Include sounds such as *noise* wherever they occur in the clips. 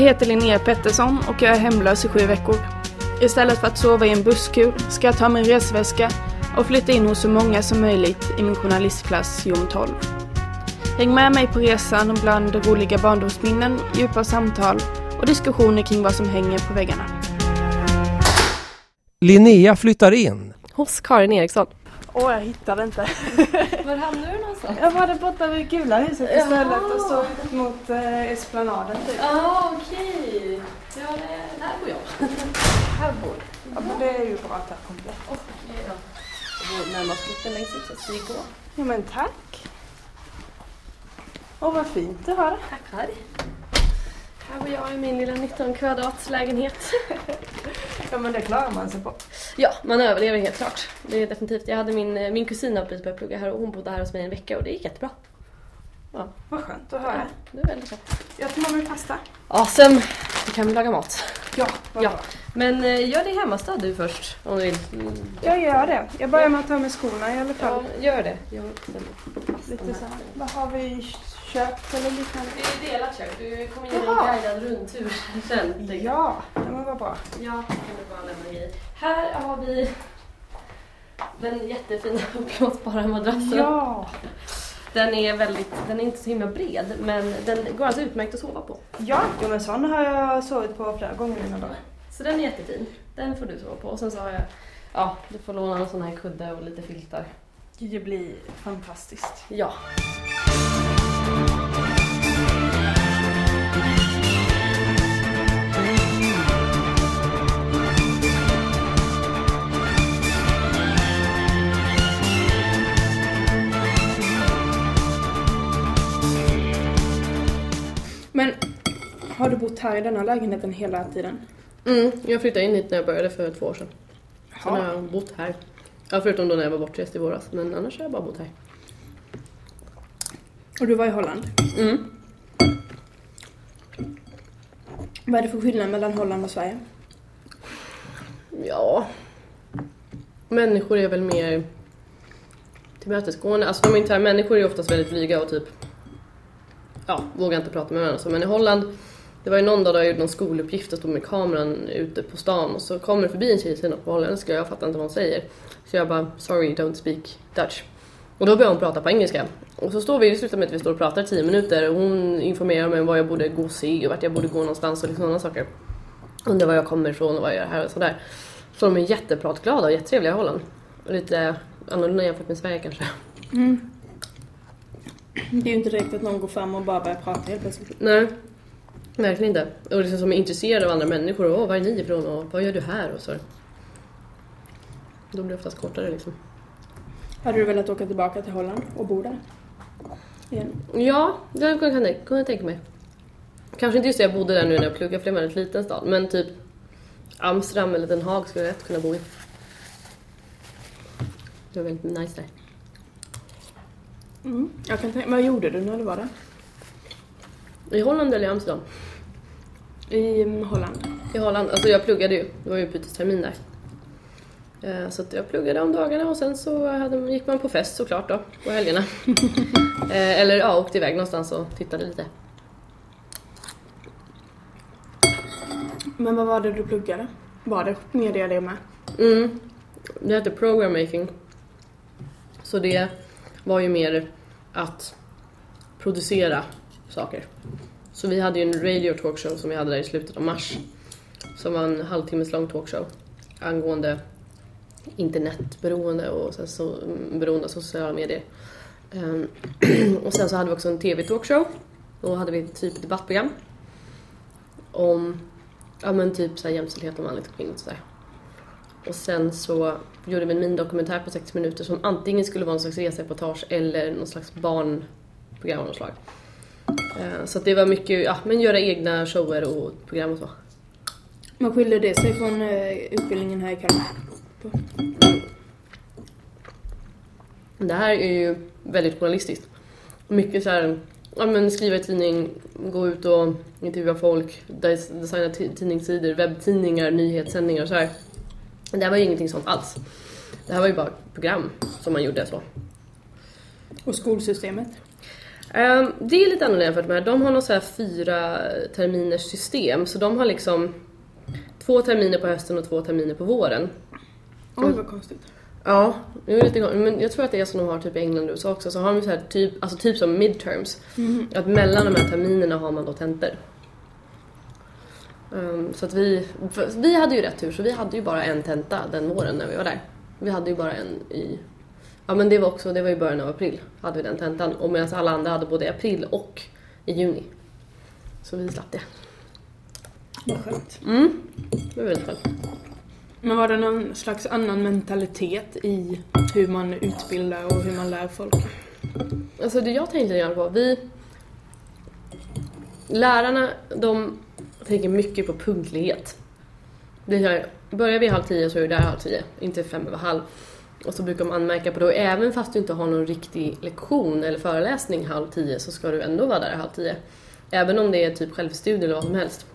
heter Linnea Pettersson och jag är hemlös i sju veckor. Istället för att sova i en busskur ska jag ta min resväska och flytta in hos så många som möjligt i min journalistklass Jom 12. Häng med mig på resan bland roliga barndomsminnen, djupa samtal och diskussioner kring vad som hänger på väggarna. Linnea flyttar in. Hos Karin Eriksson. Åh, jag hittade inte. *laughs* Var hamnade du någonstans? Jag var där borta vid Gula huset istället och så mot eh, Esplanaden typ. Ja, ah, okej. Ja, det, där bor jag. *laughs* Här bor du. Ja, men det är ju bra att det är komplett. Och, ja. Jag bor närmast flytten längst ut, så ska vi gå. Ja, men tack. Åh, vad fint du har det. Tackar. Här bor jag i min lilla 19 kvadrats lägenhet. Ja, men det klarar man sig på. Ja, man överlever helt klart. Det är definitivt. Jag hade min, min kusin har precis börjat plugga här och hon bodde här hos mig en vecka och det gick jättebra. Ja, Vad skönt att höra. det är väldigt bra. Jag tar med mig pasta. Awesome! Du kan laga mat. Ja, vad Ja. bra. Men eh, gör det hemmastad du först om du vill. Jag gör det. Jag börjar med att ta med skorna i alla fall. Ja, gör det. Jag. Lite så här. Vad har vi? Kök eller liknande? Det är delat kök. Du kommer ge en guidad rundtur sen. Ja, men vad bra. Ja, kan du bara lämna grejer. Här har vi den jättefina *laughs* uppblåsbara madrassen. Ja, Den är väldigt, den är inte så himla bred men den går alltså utmärkt att sova på. ja, jo, men sån har jag sovit på flera gånger i mina dagar. Så den är jättefin. Den får du sova på. Och sen så har jag, ja, du får låna en sån här kudde och lite filtar. Det blir fantastiskt. Ja. Men har du bott här i denna lägenheten hela tiden? Mm, jag flyttade in hit när jag började för två år sedan. Sen har Ja. jag bott här. Ja, förutom då när jag var bortrest i våras. Men annars har jag bara bott här. Och du var i Holland. Mm. Vad är det för skillnad mellan Holland och Sverige? Ja. Människor är väl mer tillmötesgående. Alltså de är inte här, människor är oftast väldigt blyga och typ ja, vågar inte prata med varandra. Men i Holland, det var ju någon dag då jag gjorde någon skoluppgift och stod med kameran ute på stan och så kommer det förbi en tjej som på holländska och jag fattar inte vad hon säger. Så jag bara sorry don't speak Dutch. Och då börjar hon prata på engelska. Och så står vi, det slutar med att vi står och pratar i 10 minuter och hon informerar mig om vad jag borde gå och se och vart jag borde gå någonstans och liksom sådana saker. Undrar var jag kommer ifrån och vad jag gör här och sådär. Så de är jättepratglada och jättetrevliga i Holland. Och lite annorlunda jämfört med Sverige kanske. Det är ju inte direkt att någon går fram och bara börjar prata helt plötsligt. Nej, verkligen inte. Och liksom som är intresserade av andra människor. Och, Åh, var är ni ifrån? Och vad gör du här? Och så. Då blir det oftast kortare liksom. Hade du velat åka tillbaka till Holland och bo där? Igen? Ja, det kan jag, kan jag tänka mig. Kanske inte just det jag bodde där nu när jag pluggade för det var en väldigt liten stad. Men typ Amsterdam eller Den Haag skulle jag lätt kunna bo i. Det var väldigt nice där. Mm. Jag kan tänka, vad gjorde du när du var där? I Holland eller i Amsterdam? I mm, Holland. I Holland, alltså jag pluggade ju, det var ju utbytestermin där. Eh, Så jag pluggade om dagarna och sen så hade, gick man på fest såklart då, på helgerna. *laughs* Eh, Eller ja, åkte iväg någonstans och tittade lite. Men vad var det du pluggade? Var det media det med? Mm. Det hette program making. Så det var ju mer att producera saker. Så vi hade ju en radio talkshow som vi hade där i slutet av mars. Som var en halvtimmes lång talkshow angående internetberoende och sen så, beroende av sociala medier. Um, *clears throat* och sen så hade vi också en TV-talkshow. Då hade vi typ ett debattprogram om ja, men typ så här jämställdhet och manligt och kvinnligt och sådär. Och sen så gjorde vi en minidokumentär på 60 minuter som antingen skulle vara en slags resereportage eller någon slags barnprogram av något slag. Uh, Så att det var mycket, ja men göra egna shower och program och så. Vad skiljer det sig från uh, utbildningen här i Kalmar? På? Det här är ju väldigt journalistiskt. Mycket så här, ja men skriva i tidning, gå ut och intervjua folk, des- designa ti- tidningssidor, webbtidningar, nyhetssändningar och så här. Det här var ju ingenting sånt alls. Det här var ju bara program som man gjorde så. Och skolsystemet? Ehm, det är lite annorlunda jämfört med de har något så här fyra terminers system så de har liksom två terminer på hösten och två terminer på våren. Oj vad konstigt. Ja, det är lite men jag tror att det är som de har typ i England och USA också. Så har de så här typ, alltså typ som midterms. Att mellan de här terminerna har man då tentor. Ehm, så att vi, vi hade ju rätt tur så vi hade ju bara en tenta den våren när vi var där. Vi hade ju bara en i, ja men det var också, det var i början av april hade vi den tentan. Och medan alla andra hade både i april och i juni. Så vi slapp det. Vad skönt. Mm, det var väldigt skönt. Men var det någon slags annan mentalitet i hur man utbildar och hur man lär folk? Alltså det jag tänkte göra på, vi... Lärarna, de tänker mycket på punktlighet. Det här, börjar vi halv tio så är vi där halv tio, inte fem över halv. Och så brukar de anmärka på det, och även fast du inte har någon riktig lektion eller föreläsning halv tio så ska du ändå vara där halv tio. Även om det är typ självstudie eller vad som helst.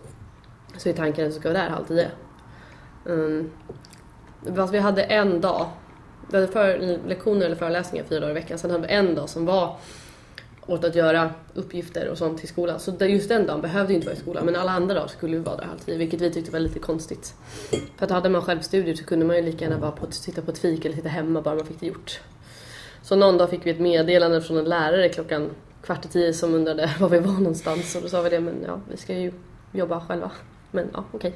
Så är tanken att du ska vara där halv tio. Um, fast vi hade en dag, vi hade för, lektioner eller föreläsningar fyra dagar i veckan, sen hade vi en dag som var åt att göra uppgifter och sånt till skolan. Så just den dagen behövde vi inte vara i skolan men alla andra dagar skulle vi vara där halv tio vilket vi tyckte var lite konstigt. För att hade man självstudier så kunde man ju lika gärna vara på, sitta på ett fik eller sitta hemma bara man fick det gjort. Så någon dag fick vi ett meddelande från en lärare klockan kvart i tio som undrade *laughs* var vi var någonstans och då sa vi det men ja vi ska ju jobba själva. Men ja okej.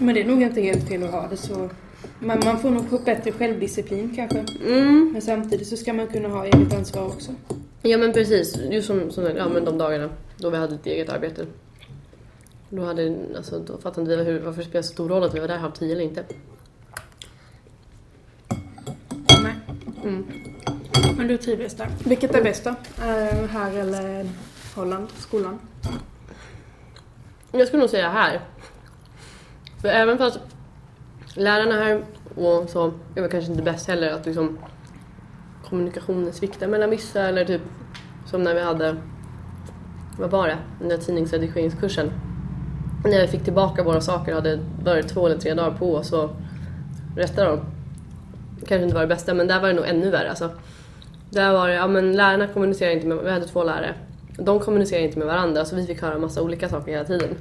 Men det är nog inte helt fel att ha det så. Men man får nog bättre självdisciplin kanske. Mm. Men samtidigt så ska man kunna ha eget ansvar också. Ja men precis, just som, som ja, men de dagarna då vi hade ett eget arbete. Då, hade, alltså, då fattade vi hur, varför det spelade så stor roll att vi var där halv tio eller inte. Nej. Mm. Men du trivdes där. Vilket är bäst då? Eh, här eller Holland? Skolan? Jag skulle nog säga här. För även fast lärarna här och så är väl kanske inte bäst heller att liksom kommunikationen sviktar mellan vissa eller typ som när vi hade, vad var det, den där tidningsredigeringskursen. När vi fick tillbaka våra saker och hade varit två eller tre dagar på oss och rätta dem. Kanske inte var det bästa men där var det nog ännu värre alltså. Där var det, ja men lärarna kommunicerade inte med, vi hade två lärare. De kommunicerade inte med varandra så vi fick höra massa olika saker hela tiden.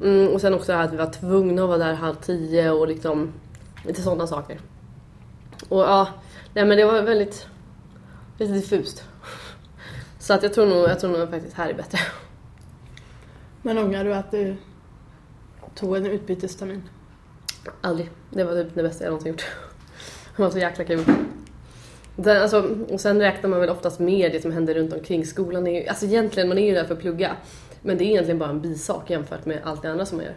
Mm, och sen också att vi var tvungna att vara där halv tio och liksom lite sådana saker. Och ja, nej men det var väldigt, lite diffust. Så att jag tror nog, jag tror nog faktiskt här är bättre. Men ångrar du att du tog en utbytestermin? Aldrig. Det var typ det bästa jag någonsin gjort. Det var så jäkla kul. Den, alltså, och sen räknar man väl oftast med det som händer runt omkring. Skolan är ju, alltså egentligen, man är ju där för att plugga. Men det är egentligen bara en bisak jämfört med allt det andra som man gör.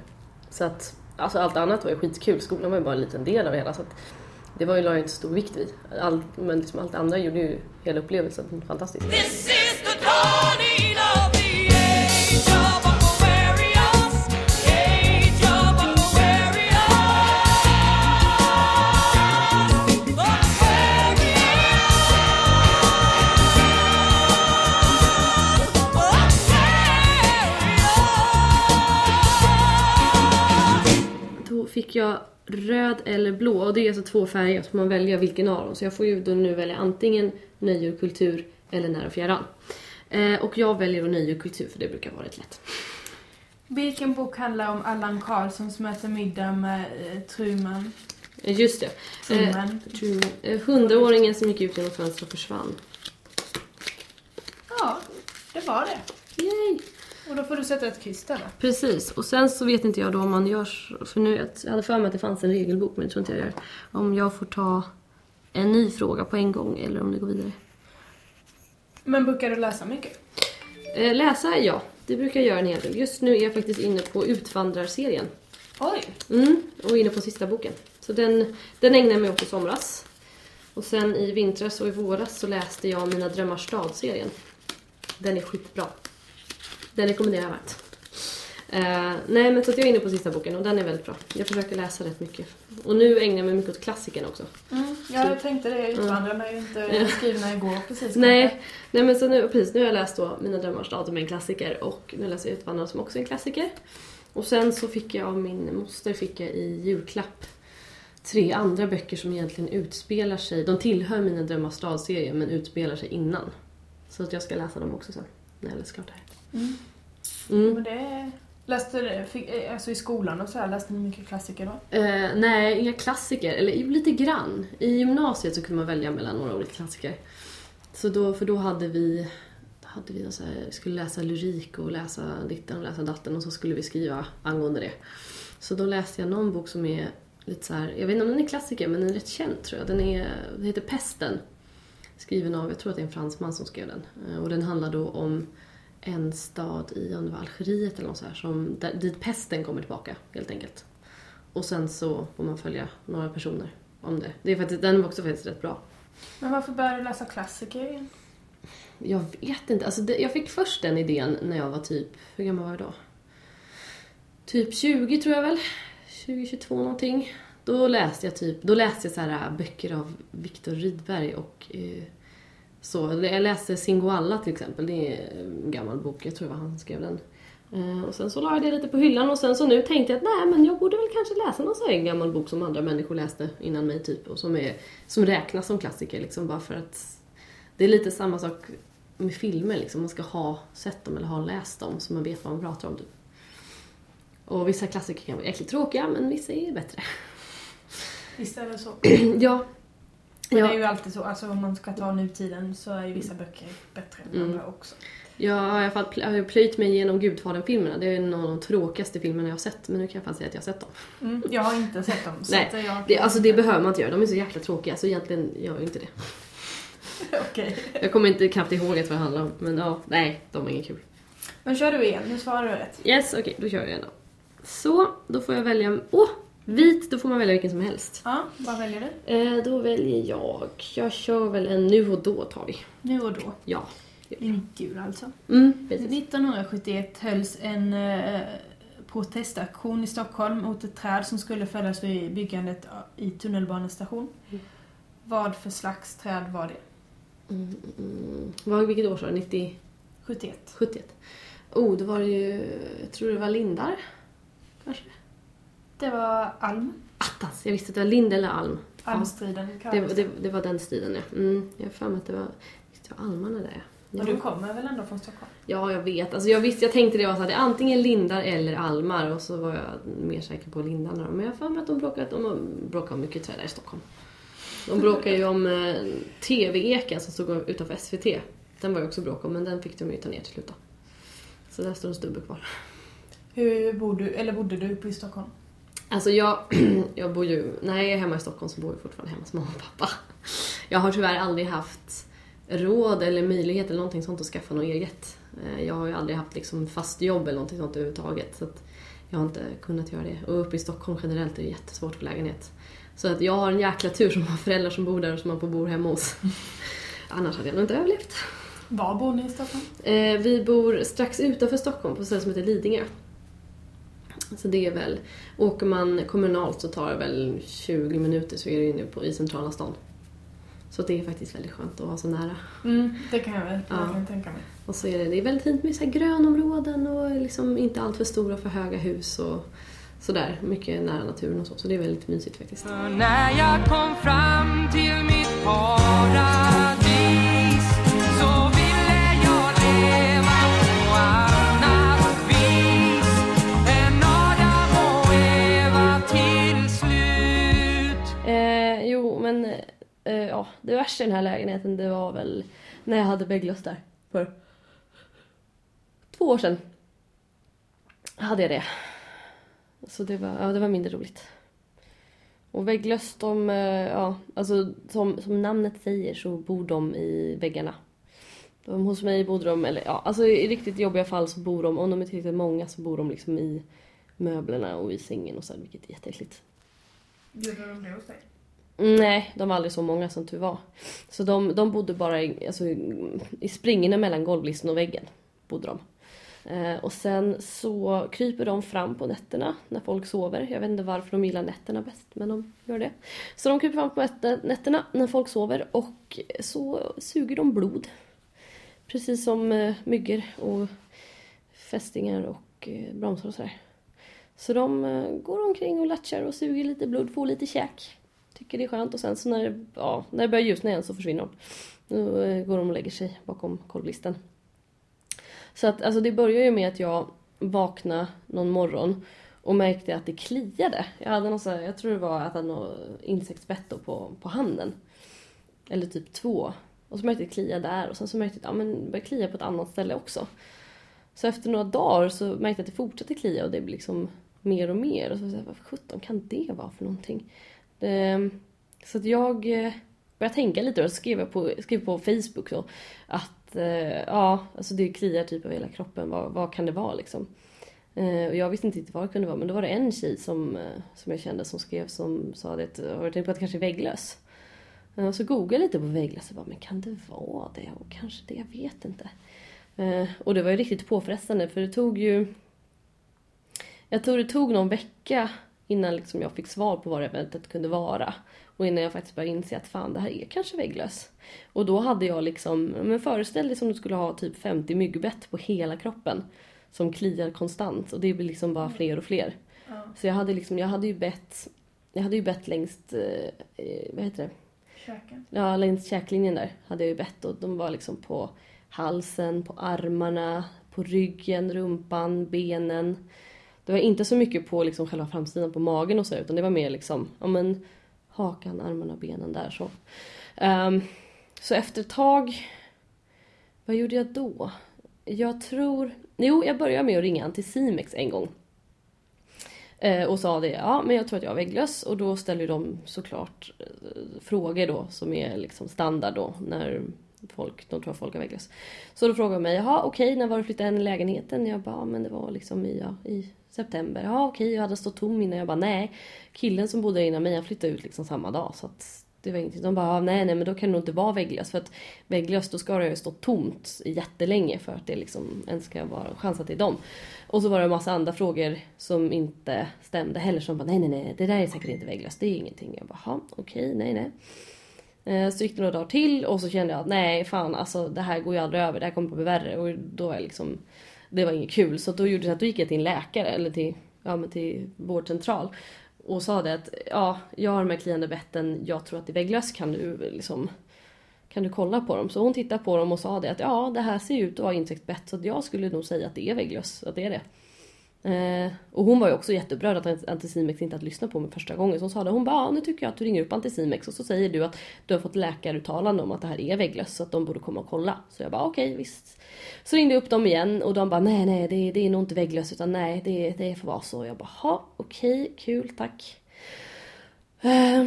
Så att, alltså allt annat var ju skitkul. Skolan var ju bara en liten del av det hela. Så att det var ju, la jag inte stor vikt vid. All, men liksom allt det andra gjorde ju hela upplevelsen fantastisk. Fick jag röd eller blå och det är alltså två färger så man välja vilken av dem. Så jag får ju då nu välja antingen nöje och kultur eller när och fjärran. Eh, och jag väljer då nöje och kultur för det brukar vara rätt lätt. Vilken bok handlar om Allan Karlssons möter middag med eh, Truman? Eh, just det. Eh, Truman. Truman. Eh, Hundraåringen som gick ut genom fönstret och försvann. Ja, det var det. Och då får du sätta ett kryss där va? Precis, och sen så vet inte jag då om man gör, för nu, jag hade för mig att det fanns en regelbok men det tror inte jag gör. Om jag får ta en ny fråga på en gång eller om det går vidare. Men brukar du läsa mycket? Eh, läsa, ja. Det brukar jag göra en hel del. Just nu är jag faktiskt inne på Utvandrarserien. Oj! Mm, och inne på sista boken. Så den, den ägnade jag mig åt i somras. Och sen i vintras och i våras så läste jag Mina drömmars stad-serien. Den är skitbra. Den rekommenderar jag varmt. Eh, nej men så att jag är inne på sista boken och den är väldigt bra. Jag försöker läsa rätt mycket. Och nu ägnar jag mig mycket åt klassikerna också. Mm, ja, jag tänkte det. Utvandrarna är ju inte skrivna igår precis. Nej, nej men så nu, precis, nu har jag läst då Mina drömmars stad som är en klassiker och nu läser jag Utvandrarna som också är en klassiker. Och sen så fick jag av min moster fick jag i julklapp tre andra böcker som egentligen utspelar sig, de tillhör Mina drömmars stad-serien men utspelar sig innan. Så att jag ska läsa dem också sen, när jag läst klart det här. Mm. Mm. Men det... Läste fick, eh, alltså i skolan och så här, läste ni mycket klassiker då? Eh, nej, inga klassiker. Eller lite grann. I gymnasiet så kunde man välja mellan några olika klassiker. Så då, för då hade vi, då hade vi så här, vi skulle läsa lyrik och läsa ditten och läsa datten och så skulle vi skriva angående det. Så då läste jag någon bok som är lite så här, jag vet inte om den är klassiker men den är rätt känd tror jag. Den, är, den heter Pesten. Skriven av, jag tror att det är en fransman som skrev den. Eh, Och den handlar då om en stad i, om det var Algeriet eller något så här, som, där, dit pesten kommer tillbaka helt enkelt. Och sen så får man följa några personer om det. det är faktiskt, den var också faktiskt rätt bra. Men varför började du läsa klassiker igen? Jag vet inte. Alltså det, jag fick först den idén när jag var typ, hur gammal var jag då? Typ 20 tror jag väl. 20, 22 någonting. Då läste jag typ, då läste jag så här böcker av Viktor Rydberg och eh, så. Jag läste Singoalla till exempel. Det är en gammal bok, jag tror det var han som skrev den. Eh, och sen så la jag det lite på hyllan och sen så nu tänkte jag att nej men jag borde väl kanske läsa någon sån här gammal bok som andra människor läste innan mig typ och som, är, som räknas som klassiker liksom bara för att det är lite samma sak med filmer liksom. Man ska ha sett dem eller ha läst dem så man vet vad man pratar om typ. Och vissa klassiker kan vara jäkligt tråkiga men vissa är bättre. Visst är det så? *clears throat* ja. Men Ja. det är ju alltid så, alltså om man ska ta nutiden så är ju vissa böcker bättre än Mm. andra också. Jag har i alla fall jag har plöjt mig igenom Gudfadern-filmerna. Det är en av de tråkigaste filmerna jag har sett. Men nu kan jag fan säga att jag har sett dem. Mm, jag har inte sett dem. Nej, jag... Det, alltså det behöver man inte göra. De är så jäkla tråkiga så egentligen gör jag inte det. *laughs* Okej. Jag kommer inte knappt ihåg vad det handlar om. Men ja, nej, de är inget kul. Men kör du igen, nu svarar du rätt. Yes, okej, då kör jag igen då. Så, då får jag välja... Åh! Vit, då får man välja vilken som helst. Ja, vad väljer du? Eh, då väljer jag... Jag kör väl en nu och då tar vi. Nu och då. Ja. En gul alltså. Mm, precis. 1971 hölls en eh, protestaktion i Stockholm mot ett träd som skulle fällas vid byggandet i tunnelbanestation. Mm. Vad för slags träd var det? Mm, mm. Vilket år sa du? 90? 71. 71? Oh, då var det ju... Jag tror det var lindar. Kanske? Det var alm. Attans, jag visste att det var lind eller alm. Ja, Almstriden det, kallades det, det var den striden, ja. Mm, jag har för mig att det var... Visst, det var almarna där, ja. Och du kommer väl ändå från Stockholm? Ja, jag vet. Alltså jag visste, jag tänkte det var så att det är antingen lindar eller almar och så var jag mer säker på lindarna. Men jag har för mig att de bråkar, de bråkar om mycket träd där i Stockholm. De bråkar ju om eh, TV-eken som stod utanför SVT. Den var ju också bråk om, men den fick de ju ta ner till slut då. Så där står en stubbe kvar. Hur bor du, eller bodde du uppe i Stockholm? Alltså jag, *clears throat* jag bor ju, när jag är hemma i Stockholm så bor jag fortfarande hemma hos mamma och pappa. *laughs* Jag har tyvärr aldrig haft råd eller möjlighet eller någonting sånt att skaffa något eget. Eh, Jag har ju aldrig haft liksom fast jobb eller någonting sånt överhuvudtaget. Så att jag har inte kunnat göra det. Och uppe i Stockholm generellt är det jättesvårt att få lägenhet. Så att jag har en jäkla tur som har föräldrar som bor där och som man får bo hemma hos. *laughs* Annars hade jag nog inte överlevt. Var bor ni i Stockholm? Eh, vi bor strax utanför Stockholm på ett ställe som heter Lidingö. Så det är väl, åker man kommunalt så tar det väl 20 minuter så är det inne på, i centrala stan. Så det är faktiskt väldigt skönt att vara så nära. Mm, det kan jag väl Ja. tänka mig. Och så är det, det är väldigt fint med så här grönområden och liksom inte allt för stora för höga hus och sådär. Mycket nära naturen och så. Så det är väldigt mysigt faktiskt. För när jag kom fram till mitt paradis men eh, ja, det värsta i den här lägenheten det var väl när jag hade vägglöss där för två år sedan. Hade jag det. Så det var, ja, det var mindre roligt. Och vägglöss, de, eh, ja, alltså som, som namnet säger så bor de i väggarna. De, hos mig bodde de, eller ja, alltså i riktigt jobbiga fall så bor de, om de är tillräckligt många så bor de liksom i möblerna och i sängen och så, vilket är jätteäckligt. Gjorde de det hos dig? Nej, de var aldrig så många som tur var. Så de, de bodde bara i, alltså, i- springorna mellan golvlisten och väggen. Bodde de. Eh, och sen så kryper de fram på nätterna när folk sover. Jag vet inte varför de gillar nätterna bäst, men de gör det. Så de kryper fram på nätterna när folk sover och så suger de blod. Precis som eh, myggor och fästingar och eh, bromsar och sådär. Så de eh, går omkring och latchar och suger lite blod, får lite käk tycker det är skönt och sen så när, det- ja, när det börjar ljusna igen så försvinner de. Då eh, går de och lägger sig bakom kolvlisten. Så att alltså det börjar ju med att jag vaknade någon morgon och märkte att det kliade. Jag hade någon så här, jag tror det var att jag hade något insektsbett då på, på handen. Eller typ två. Och så märkte jag att det kliade där och sen så märkte jag att ja, det började klia på ett annat ställe också. Så efter några dagar så märkte jag att det fortsatte klia och det blev liksom mer och mer. Och så var jag så här, vad sjutton kan det vara för någonting? Det, så att jag eh, började tänka lite och skrev jag på, skrev på Facebook då att eh, ja, alltså det kliar typ över hela kroppen. Vad, vad kan det vara liksom? Eh, och jag visste inte riktigt vad det kunde vara men då var det en tjej som, som jag kände som skrev som sa det har du tänkt på att det kanske är vägglöss? Och så googlade jag lite på vägglöss och bara, men kan det vara det? Och kanske det, jag vet inte. Och det var ju riktigt påfrestande för det tog ju... Jag tror det tog någon vecka innan liksom jag fick svar på vad eventet kunde vara. Och innan jag faktiskt började inse att fan det här är kanske vägglöss. Och då hade jag liksom, men föreställ dig som du skulle ha typ 50 myggbett på hela kroppen. Som kliar konstant och det blir liksom bara fler och fler. Så jag hade liksom, jag hade ju bett, jag hade ju bett längst, eh, eh, vad heter det? Käken. Ja, längs käklinjen där hade jag ju bett och de var liksom på halsen, på armarna, på ryggen, rumpan, benen. Det var inte så mycket på liksom själva framsidan på magen och så utan det var mer liksom, ja men hakan, armarna, benen där så. Um, så efter ett tag, vad gjorde jag då? Jag tror, jo jag började med att ringa Anticimex en gång. Eh, och sa det, ja men jag tror att jag är vägglös, och då ställer de såklart eh, frågor då som är liksom standard då när folk, de tror att folk har vägglöss. Så då frågade de mig, jaha okej när var du flyttade in i lägenheten? Jag bara, ja, men det var liksom i, ja, i september. Ja okej, jag hade stått tom innan. Jag bara, nej. Killen som bodde där innan mig han flyttade ut liksom samma dag så att det var ingenting. De bara, nej nej men då kan det nog inte vara vägglöss för att vägglöss då ska det ju stå tomt jättelänge för att det liksom ens ska vara chans att det är dem. Och så var det en massa andra frågor som inte stämde heller. Som bara, nej nej nej det där är säkert inte vägglöss, det är ingenting. Jag bara, "Jaha, okej, nej nej. Eh, så gick det några dagar till och så kände jag att nej fan alltså det här går ju aldrig över, det här kommer att bli värre. Och då var jag liksom, det var inget kul. Så då gjorde jag så att då gick jag till en läkare eller till, ja, men till vårdcentral. Och sa det att ja, jag har de här kliande betten, jag tror att det är vägglöss, kan du liksom kan du kolla på dem? Så hon tittade på dem och sa det att ja, det här ser ut att vara insektsbett så att jag skulle nog säga att det är vägglöss, att det är det. Eh, och hon var ju också jätteupprörd att Anticimex inte hade lyssnat på mig första gången. Så hon sa det, hon bara ja, nu tycker jag att du ringer upp Anticimex och så säger du att du har fått läkaruttalande om att det här är vägglöss så att de borde komma och kolla. Så jag bara okej, visst. Så ringde jag upp dem igen och de bara nej, nej, det, det är nog inte vägglöss utan nej, det, det får vara så. Jag bara ha, okej, kul, tack. Eh,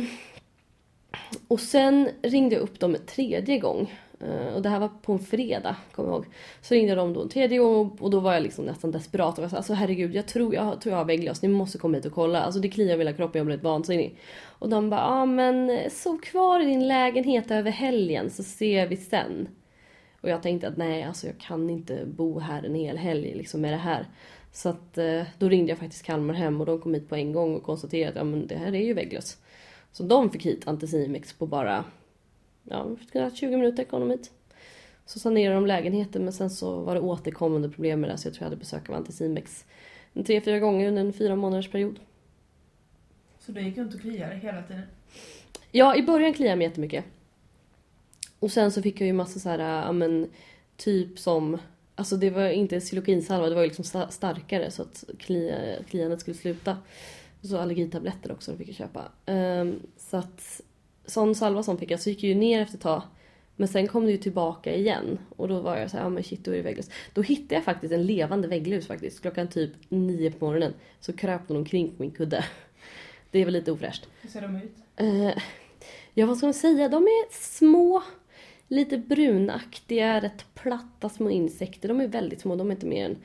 och sen ringde jag upp dem en tredje gång. Eh, och det här var på en fredag, kommer jag ihåg. Så ringde de då en tredje gång och då var jag liksom nästan desperat. Och jag sa alltså herregud, jag tror jag, tror jag har vägglöss. Ni måste komma hit och kolla. Alltså det kliar i hela kroppen, jag blir helt vansinnig. Och de bara, ja men eh, sov kvar i din lägenhet över helgen så ser vi sen. Och jag tänkte att nej, alltså jag kan inte bo här en hel helg liksom med det här. Så att eh, då ringde jag faktiskt Kalmar hem och de kom hit på en gång och konstaterade att ja, men det här är ju vägglöss. Så de fick hit Anticimex på bara ja, 20 minuter kom de hit. Så sanerade de lägenheten men sen så var det återkommande problem med det så jag tror jag hade besök av Anticimex en tre, fyra gånger under en fyra månaders period. Så du gick runt och kliade hela tiden? Ja, i början kliade jag mig jättemycket. Och sen så fick jag ju massa så här, ja men typ som, alltså det var inte xylokinsalva, det var ju liksom sta- starkare så att klia, kliandet skulle sluta. Och så allergitabletter också, de fick jag köpa. Ehm, så att sån salva som fick jag, så gick jag ju ner efter ett tag. Men sen kom det ju tillbaka igen och då var jag så här, ja men shit då är det vägglöss. Då hittade jag faktiskt en levande vägglus faktiskt. Klockan typ nio på morgonen så kröp den omkring på min kudde. *laughs* Det är väl lite ofräscht. Hur ser de ut? Eh, ja, vad ska man säga? De är små, lite brunaktiga, rätt platta små insekter. De är väldigt små, de är inte mer än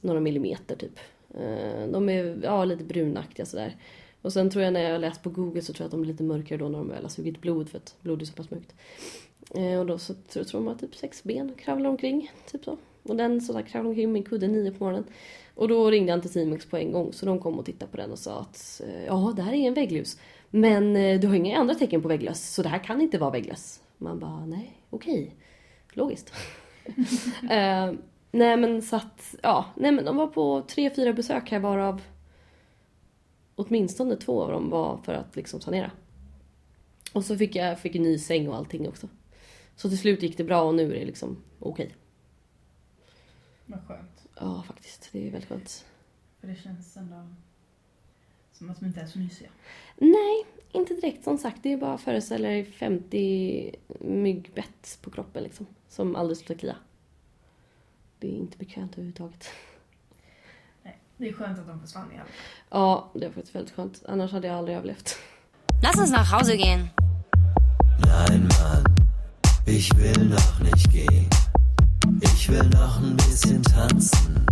några millimeter typ. Eh, de är ja, lite brunaktiga sådär. Och sen tror jag när jag läst på google så tror jag att de är lite mörkare då när de väl har sugit blod för att blod är så pass mörkt. Eh, och då så tror jag de har typ sex ben och kravlar omkring. Typ så. Och den sådär kravlade omkring min kudde nio på morgonen. Och då ringde Anticimex på en gång så de kom och tittade på den och sa att eh, ja, det här är en vägglus. Men eh, du har inga andra tecken på vägglöss så det här kan inte vara vägglöss. Man bara nej, okej. Logiskt. *laughs* eh, nej men så att, ja, nej men de var på tre, fyra besök här varav åtminstone två av dem var för att liksom sanera. Och så fick jag fick en ny säng och allting också. Så till slut gick det bra och nu är det liksom okej. Vad skönt. Ja, faktiskt. Det är väldigt skönt. För det känns ändå som att de inte är så mysiga. Nej, inte direkt. Som sagt, det är bara föreställer dig 50 myggbett på kroppen liksom. Som aldrig slutar klia. Det är inte bekvämt överhuvudtaget. Det är skönt att de försvann i alla fall. Ja, det var faktiskt väldigt skönt. Annars hade jag aldrig överlevt. Lass uns nach Hause gehen. Nein, Mann, ich will noch nicht gehen. Ich will noch ein bisschen tanzen.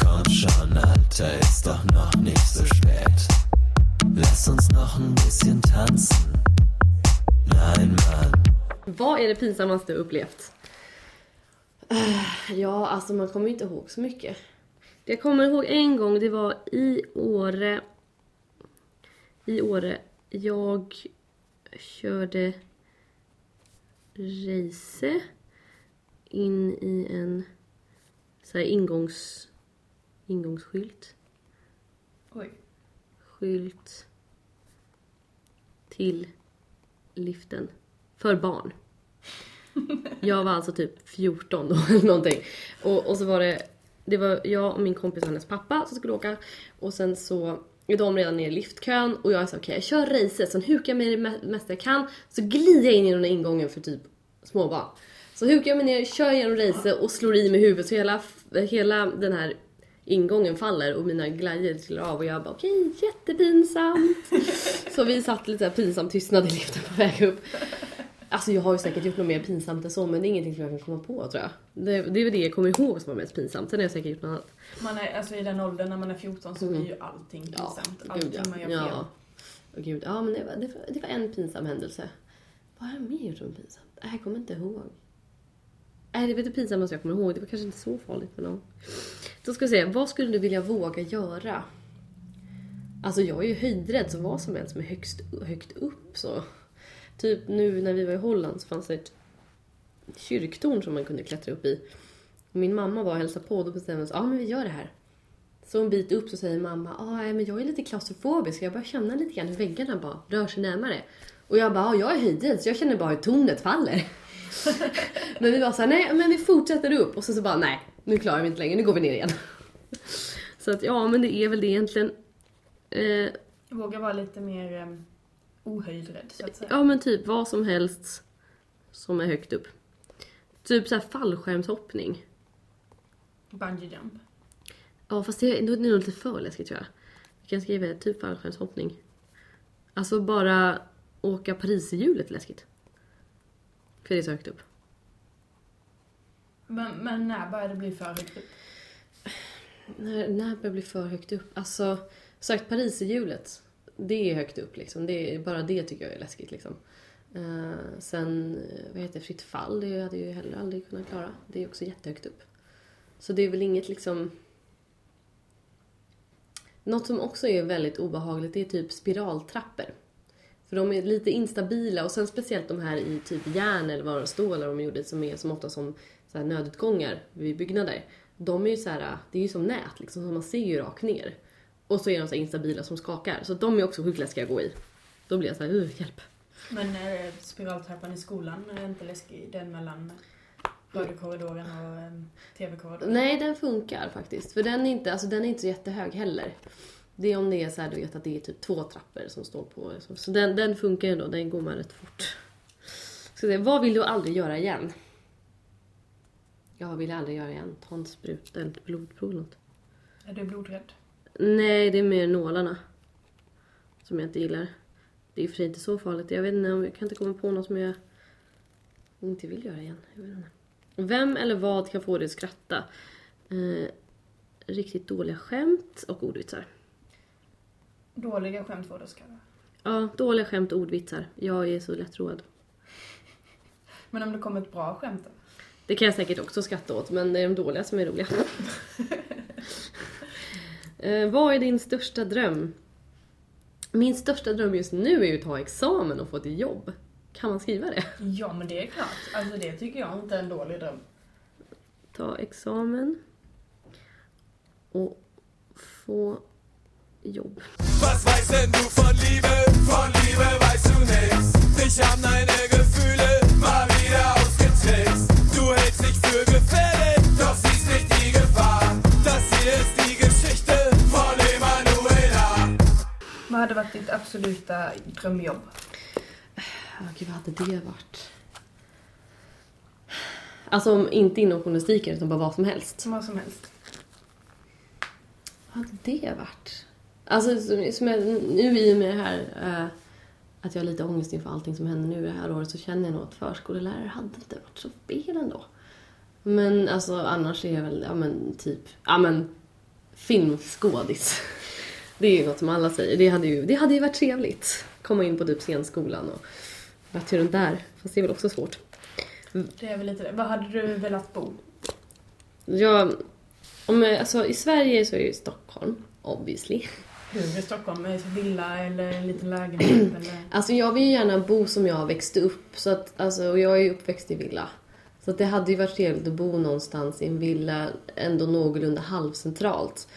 Komm schon, Alter, ist doch noch nicht so spät. Lass uns noch ein bisschen tanzen. Nein, Mann. Vad är det pinsammaste du upplevt? Ja, alltså man kommer inte ihåg så mycket. Jag kommer ihåg en gång, det var i Åre. I Åre. Jag körde race in i en så här ingångs, ingångsskylt. Oj. Skylt till liften för barn. *laughs* Jag var alltså typ 14 då eller någonting. Och, och så var det, det var jag och min kompis och hennes pappa som skulle åka. Och sen så är de redan nere i liftkön och jag är så okej jag kör racet, sen hukar jag mig det me- mesta jag kan. Så glider jag in genom den ingången för typ småbarn. Så hukar jag mig ner, kör genom racet och slår i med huvudet så hela, hela den här ingången faller och mina glajjor trillar av och jag bara okej jättepinsamt. *laughs* så vi satt lite så här pinsam tystnad i liften på väg upp. Alltså jag har ju säkert gjort något mer pinsamt än så men det är ingenting som jag kan komma på tror jag. Det, det är väl det jag kommer ihåg som var mest pinsamt. Sen har jag säkert gjort något annat. Man är, alltså i den åldern när man är 14 så Mm. är ju allting Ja, pinsamt. gud allting ja. man gör fel. Ja. Åh, gud. ja men det var, det, var, det var en pinsam händelse. Vad har jag mer gjort som är pinsamt? Nej, Jag kommer inte ihåg. Nej, det var det pinsammaste jag kommer ihåg. Det var kanske inte så farligt men ja. Då ska vi se, vad skulle du vilja våga göra? Alltså jag är ju höjdrädd så vad som helst som är högst, högt upp så. Typ nu när vi var i Holland så fanns det ett kyrktorn som man kunde klättra upp i. Min mamma var och hälsade på och då bestämde vi oss, ja men vi gör det här. Så en bit upp så säger mamma, ah, men jag är lite klaustrofobisk, jag börjar känna lite grann hur väggarna bara rör sig närmare. Och jag bara, ah, jag är höjdrädd så jag känner bara hur tornet faller. *laughs* men vi var såhär, nej men vi fortsätter upp. Och så, så bara, nej nu klarar vi inte längre, nu går vi ner igen. *laughs* så att ja, men det är väl det egentligen. Eh, Våga vara lite mer ehm, ohöjdrädd så att säga. ja men typ vad som helst som är högt upp. Typ såhär fallskärmshoppning. Bungee jump. Ja fast det, det är nog lite för läskigt tror jag. Vi kan skriva typ fallskärmshoppning. Alltså bara åka pariserhjulet läskigt. För det är så högt upp. Men, men när börjar det bli för högt upp? När, när börjar det bli för högt upp? Alltså, sagt pariserhjulet. Det är högt upp liksom. Det är, bara det tycker jag är läskigt liksom. Uh, sen, eh, vad heter fritt fall. Det hade jag ju heller aldrig kunnat klara. Det är också jättehögt upp. Så det är väl inget liksom... Något som också är väldigt obehagligt det är typ spiraltrappor. För de är lite instabila och sen speciellt de här i typ järn eller vad det eller de gjorde som är som ofta som så här nödutgångar vid byggnader. De är ju så här, det är ju som nät liksom, så man ser ju rakt ner. Och så är de så instabila som skakar. Så de är också sjukt läskiga att gå i. Då blir jag så här, uh, hjälp. Men eh, spiraltrappan i skolan är inte läskig? Den mellan radiokorridoren och eh, tv-korridoren? Nej, den funkar faktiskt. För den är inte, alltså, den är inte så jättehög heller. Det är om det är så här, du vet att det är typ två trappor som står på. Så, så den, den funkar ändå, den går man rätt fort. Ska vad vill du aldrig göra igen? Jag vill aldrig göra igen. Ta en spruta ett blodprov eller något. Är du blodrädd? Nej, det är mer nålarna. Som jag inte gillar. Det är och för sig inte så farligt. Jag vet inte, om jag kan inte komma på något som jag inte vill göra igen. Jag vet inte. Vem eller vad kan få dig att skratta? Eh, riktigt dåliga skämt och ordvitsar. Dåliga skämt får du vara. Ja, dåliga skämt och ordvitsar. Jag är så lättroad. Men om det kommer ett bra skämt då? Det kan jag säkert också skratta åt, men det är de dåliga som är roliga. *laughs* eh, vad är din största dröm? Min största dröm just nu är ju att ta examen och få ett jobb. Kan man skriva det? Ja men det är klart. Alltså det tycker jag inte är en dålig dröm. Ta examen och få jobb. Du von Liebe? Von Liebe Vad hade varit ditt absoluta drömjobb? Ja, gud, vad hade det varit? Alltså om inte inom journalistiken utan bara vad som helst. Vad som helst. Vad hade det varit? Alltså som, som jag, nu i och med det här eh, att jag har lite ångest inför allting som händer nu det här året så känner jag nog att förskollärare hade inte varit så fel ändå. Men alltså annars är jag väl, ja men typ, ja men filmskådis. Det är ju något som alla säger. Det hade ju, det hade ju varit trevligt. Komma in på typ scenskolan och runt där. Fast det är väl också svårt. Det är väl lite det. Vad hade du velat bo? Jag, om, jag- alltså, I Sverige så är det ju Stockholm, obviously. Hur i Stockholm? Är det villa eller en liten lägenhet? *clears throat* eller? Alltså jag vill ju gärna bo som jag växte upp. Så att, alltså, och jag är ju uppväxt i villa. Så det hade ju varit trevligt att bo någonstans i en villa, ändå någorlunda halvcentralt.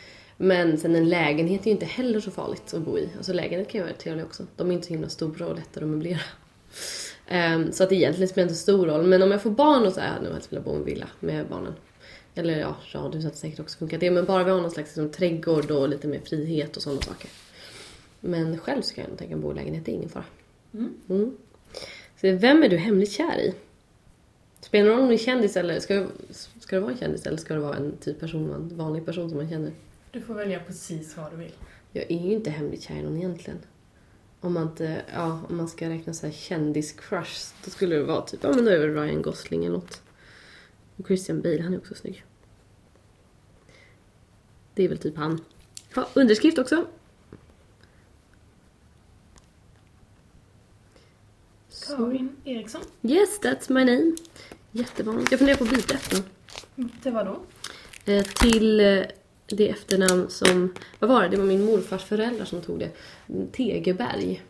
Men sen en lägenhet är ju inte heller så farligt att bo i. Alltså lägenhet kan ju vara trevlig också. De är inte så himla stora och lättare att möblera. Ehm, så att egentligen spelar det inte stor roll. Men om jag får barn och så här, hade jag velat bo i en villa med barnen. Eller ja, radhus hade säkert också funkat det. Men bara vi har någon slags liksom, trädgård och lite mer frihet och sådana saker. Men själv så kan jag nog tänka mig bo i lägenhet, det är ingen fara. Mm. Så vem är du hemligt kär i? Spelar det någon roll om du är kändis eller ska ska det vara en kändis eller ska det vara en typ person, en vanlig person som man känner? Du får välja precis vad du vill. Jag är ju inte hemligt kär i någon egentligen. Om man inte, ja, om man ska räkna så här kändis-crush, då skulle det vara typ, ja men då är det Ryan Gosling eller något. Och Christian Bale, han är också snygg. Det är väl typ han. Ja, underskrift också. Karin Eriksson. Yes, that's my name. Jättevanligt. Jag funderar på att byta efternamn. Till vad då? Eh, till eh, det efternamn som, vad var det? Det var min morfars föräldrar som tog det. Tegeberg.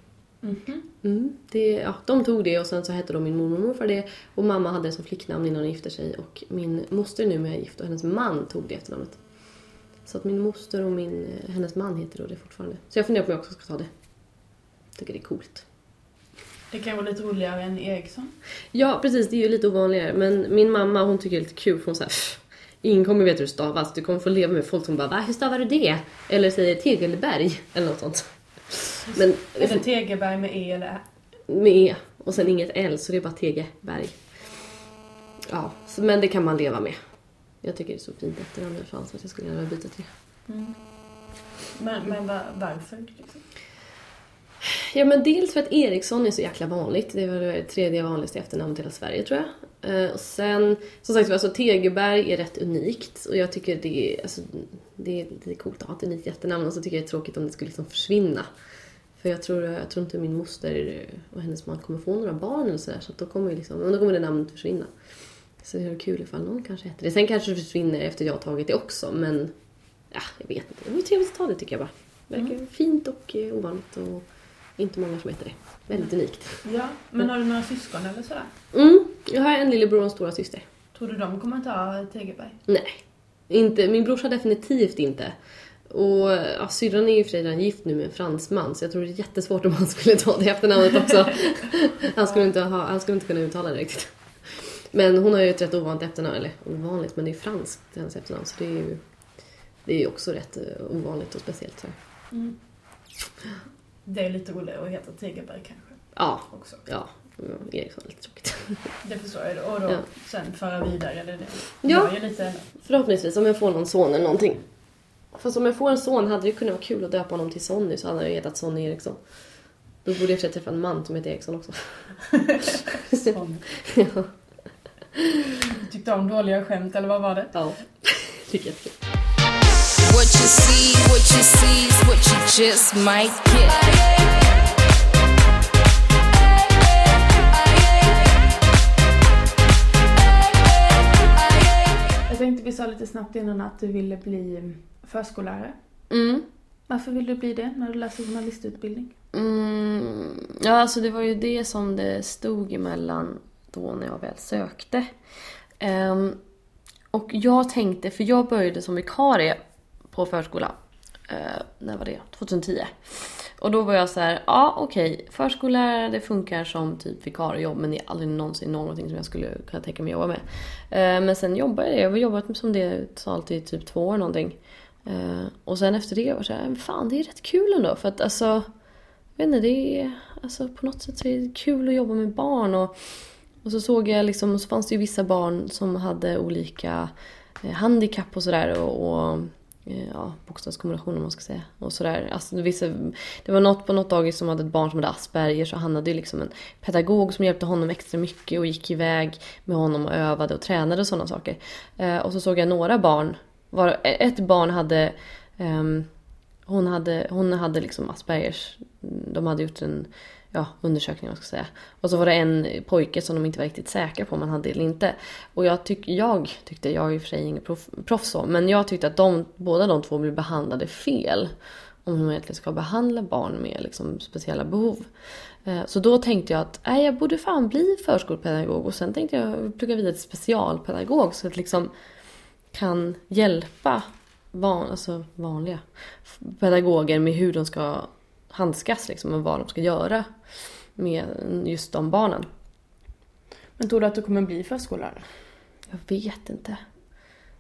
Mm, det, ja, de tog det och sen så hette då min mormor och morfar det. Och mamma hade det som flicknamn innan hon gifte sig. Och min moster är numera gift och hennes man tog det efternamnet. Så att min moster och min, eh, hennes man heter då det fortfarande. Så jag funderar på om jag också ska ta det. Tycker det är coolt. Det kan vara lite roligare än Eriksson. Ja, precis. Det är ju lite ovanligare. Men min mamma hon tycker det är lite kul för hon säger Ingen kommer veta hur det stavas. Du kommer få leva med folk som bara Va? Hur stavar du det? Eller säger Tegelberg. Eller något sånt. Men Är det Tegelberg med E eller Ä? med E. Och sen inget L så det är bara Tegeberg. Ja, så, men det kan man leva med. Jag tycker det är så fint efternamn i alla fall så att jag skulle gärna byta till det. Men, men va, varför? Liksom? Ja men dels för att Eriksson är så jäkla vanligt. Det väl det tredje vanligaste efternamnet i hela Sverige tror jag. Eh, och sen, som sagt alltså Tegelberg är rätt unikt och jag tycker det är, alltså, det är, är coolt att ha ett unikt efternamn och så tycker jag det är tråkigt om det skulle liksom försvinna. För jag tror, jag tror inte min moster och hennes man kommer få några barn eller sådär så att då kommer, liksom, då kommer det namnet försvinna. Så det är kul ifall någon kanske heter det. Sen kanske det försvinner efter jag har tagit det också men ja, jag vet inte. Det var trevligt att ta det tycker jag bara. Verkar fint och eh, ovanligt och inte många som heter det. Väldigt unikt. Ja, men har du några syskon eller sådär? Mm, jag har en lillebror och en stora syster. Tror du de kommer ta Tegelberg? Nej, inte. Min brorsa definitivt inte. Och ja, syrran är ju redan gift nu med en fransman så jag tror det är jättesvårt om han skulle ta det efternamnet också. *laughs* han, skulle inte ha, han skulle inte kunna uttala det riktigt. Men hon har ju ett rätt ovanligt efternamn, eller ovanligt, men det är franskt hennes efternamn så det är ju det är ju också rätt eh, ovanligt och speciellt. Så. här. Det är lite roligare att heta Tegelberg kanske Ja, också. ja, ja, Eriksson är lite tråkigt. *laughs* Det förstår jag. Och då Ja. sen föra vidare det. det. Ja. Jag är lite... Förhoppningsvis om jag får någon son eller någonting. Fast om jag får en son hade det kunnat vara kul att döpa honom till Sonny så hade ju hetat Sonny Eriksson. Då borde jag för träffa en man som heter Eriksson också. sån. *laughs* ja. Tyckte om dåliga skämt eller vad var det? ja. *laughs* Tycker jag. What you see, what you see is what you just might get. Jag tänkte vi sa lite snabbt innan att du ville bli förskollärare. Mm. Varför vill du bli det när du läser journalistutbildning? Mm. Ja, alltså det var ju det som det stod emellan då när jag väl sökte. Ehm, och jag tänkte, för jag började som vikarie på förskola. Eh, när var det? 2010. Och då var jag så här, ja okej, förskollärare det funkar som typ vikariejobb men det är aldrig någonsin någonting som jag skulle kunna tänka mig jobba med. Eh, men sen jobbade jag, jag har jobbat som det totalt i typ två år någonting. Eh, och sen efter det var jag så här, fan det är rätt kul ändå för att alltså, jag vet inte, det är, alltså på något sätt så är det kul att jobba med barn och, och så såg jag liksom, så fanns det ju vissa barn som hade olika eh, handikapp och sådär och, och Eh, ja, bokstavskombinationer om man ska säga. Och sådär. Alltså, vissa, det var något på något dagis som hade ett barn som hade Asperger så han hade ju liksom en pedagog som hjälpte honom extra mycket och gick iväg med honom och övade och tränade och sådana saker. Eh, och så såg jag några barn, var, ett barn hade ehm, hon hade, hon hade liksom Aspergers. De hade gjort en ja, undersökning, vad ska jag säga. Och så var det en pojke som de inte var riktigt säkra på om han hade det eller inte. Och jag, tyck, jag tyckte, jag är i och för sig ingen proff, proffs så, men jag tyckte att de, båda de två blev behandlade fel. Om hur man egentligen ska behandla barn med liksom, speciella behov. Eh, så då tänkte jag att nej, jag borde fan bli förskolepedagog och sen tänkte jag plugga vidare till specialpedagog så att liksom kan hjälpa van, alltså vanliga pedagoger med hur de ska handskas liksom och vad de ska göra med just de barnen. Men tror du att du kommer bli förskollärare? Jag vet inte.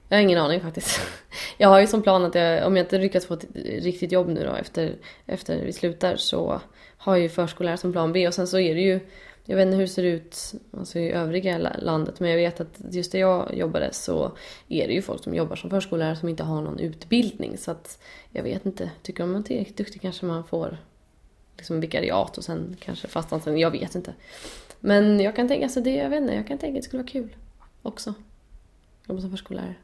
Jag har ingen aning faktiskt. *laughs* Jag har ju som plan att jag, om jag inte lyckas få ett riktigt jobb nu då efter, efter vi slutar så har jag ju förskollärare som plan B och sen så är det ju jag vet inte hur det ser ut alltså i övriga la- landet men jag vet att just där jag jobbade så är det ju folk som jobbar som förskollärare som inte har någon utbildning så att jag vet inte. Tycker man är tillräckligt duktig kanske man får liksom vikariat och sen kanske fast anställning. Jag vet inte. Men jag kan tänka, alltså det, jag vet inte, jag kan tänka att det skulle vara kul också. Jobba som förskollärare.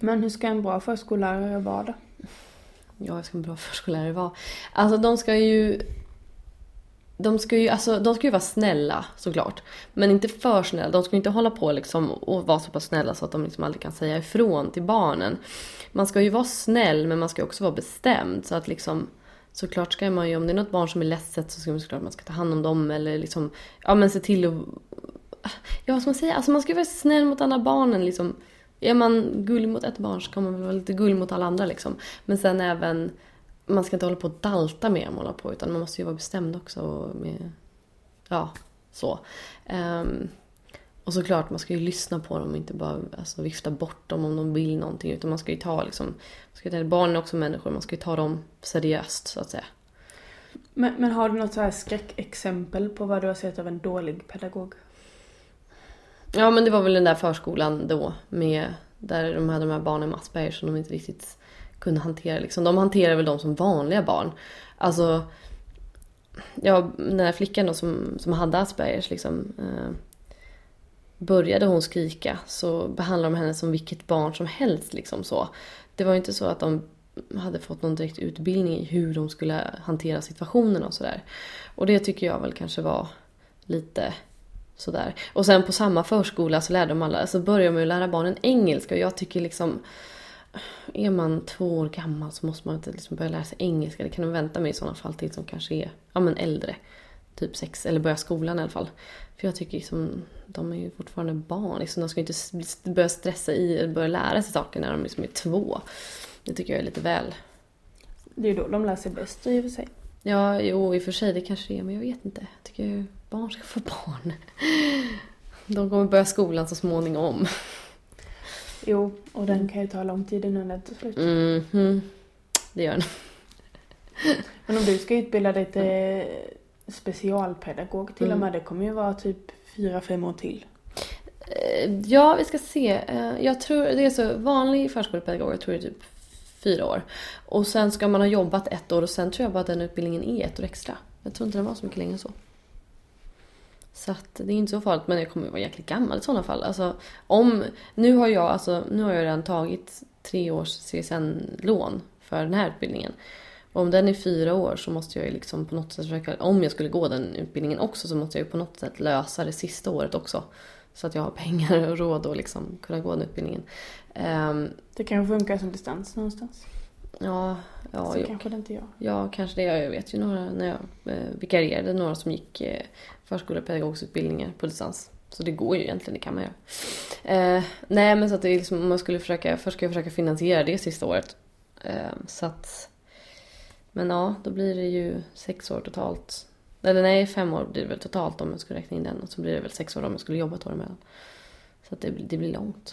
Men hur ska en bra förskollärare vara då? Ja, jag ska en bra förskollärare vara. Alltså de ska ju... De ska ju, alltså, de ska ju vara snälla såklart. Men inte för snälla. De ska inte hålla på liksom och vara så pass snälla så att de liksom aldrig kan säga ifrån till barnen. Man ska ju vara snäll men man ska också vara bestämd. Så att liksom Såklart ska man ju, om det är något barn som är ledset så ska man såklart man ska ta hand om dem eller liksom, ja men se till att... Ja vad ska man säga? Alltså man ska ju vara snäll mot alla barnen liksom. Är man gullig mot ett barn så kan man väl vara lite gullig mot alla andra liksom. Men sen även, man ska inte hålla på och dalta med dem på utan man måste ju vara bestämd också med, ja, så. Ehm, och såklart, man ska ju lyssna på dem och inte bara alltså, vifta bort dem om de vill någonting. Utan man ska ju ta liksom, man ska ta, barnen är också människor, man ska ju ta dem seriöst så att säga. Men, men har du något så här skräckexempel på vad du har sett av en dålig pedagog? Ja men det var väl den där förskolan då med där de hade de här barnen med Asperger som de inte riktigt kunde hantera. Liksom. De hanterar väl dem som vanliga barn. Alltså, ja den här flickan då som, som hade Aspergers liksom. Eh, började hon skrika så behandlade de henne som vilket barn som helst liksom så. Det var ju inte så att de hade fått någon direkt utbildning i hur de skulle hantera situationen och sådär. Och det tycker jag väl kanske var lite sådär. Och sen på samma förskola så lärde de alla, så började de ju lära barnen engelska och jag tycker liksom är man två år gammal så måste man inte liksom börja lära sig engelska. Det kan de vänta med i sådana fall till som kanske är ja, men äldre. Typ sex, eller börja skolan i alla fall. För jag tycker liksom, de är ju fortfarande barn. Liksom, de ska ju inte börja stressa i och börja lära sig saker när de liksom är två. Det tycker jag är lite väl. Det är ju då de lär sig bäst i och för sig. Ja, jo i och för sig det kanske är, men jag vet inte. Jag tycker barn ska få barn. De kommer börja skolan så småningom. Jo, och den kan ju ta lång tid innan det tar slut. Mhm. Det gör den. *laughs* Men om du ska utbilda dig till specialpedagog till och med, det kommer ju vara typ fyra fem år till. Eh, Ja, vi ska se. Eh, Jag tror det är så vanlig förskolepedagog, jag tror det är typ fyra år. Och sen ska man ha jobbat ett år och sen tror jag bara att den utbildningen är ett år extra. Jag tror inte den var så mycket längre än så. Så att det är inte så farligt, men jag kommer ju vara jäkligt gammal i sådana fall. Alltså, om, nu har jag alltså, nu har jag redan tagit tre års CSN-lån för den här utbildningen. Och om den är fyra år så måste jag ju liksom på något sätt försöka, om jag skulle gå den utbildningen också så måste jag ju på något sätt lösa det sista året också. Så att jag har pengar och råd att liksom kunna gå den utbildningen. Um, Det kan funka som distans någonstans ja, ja, så jo. kanske det inte gör. Ja, kanske det. Jag vet ju några, när jag eh, vikarierade, några som gick eh, förskolepedagogsutbildningar på distans. Så det går ju egentligen, det kan man göra. Eh, nej, men så att det är liksom, om man skulle försöka, först ska jag försöka finansiera det sista året. Eh, så att... Men ja, då blir det ju sex år totalt. Eller nej, fem år blir det väl totalt om jag skulle räkna in den. Och så blir det väl sex år om jag skulle jobba ett år emellan. Så att det, det blir långt.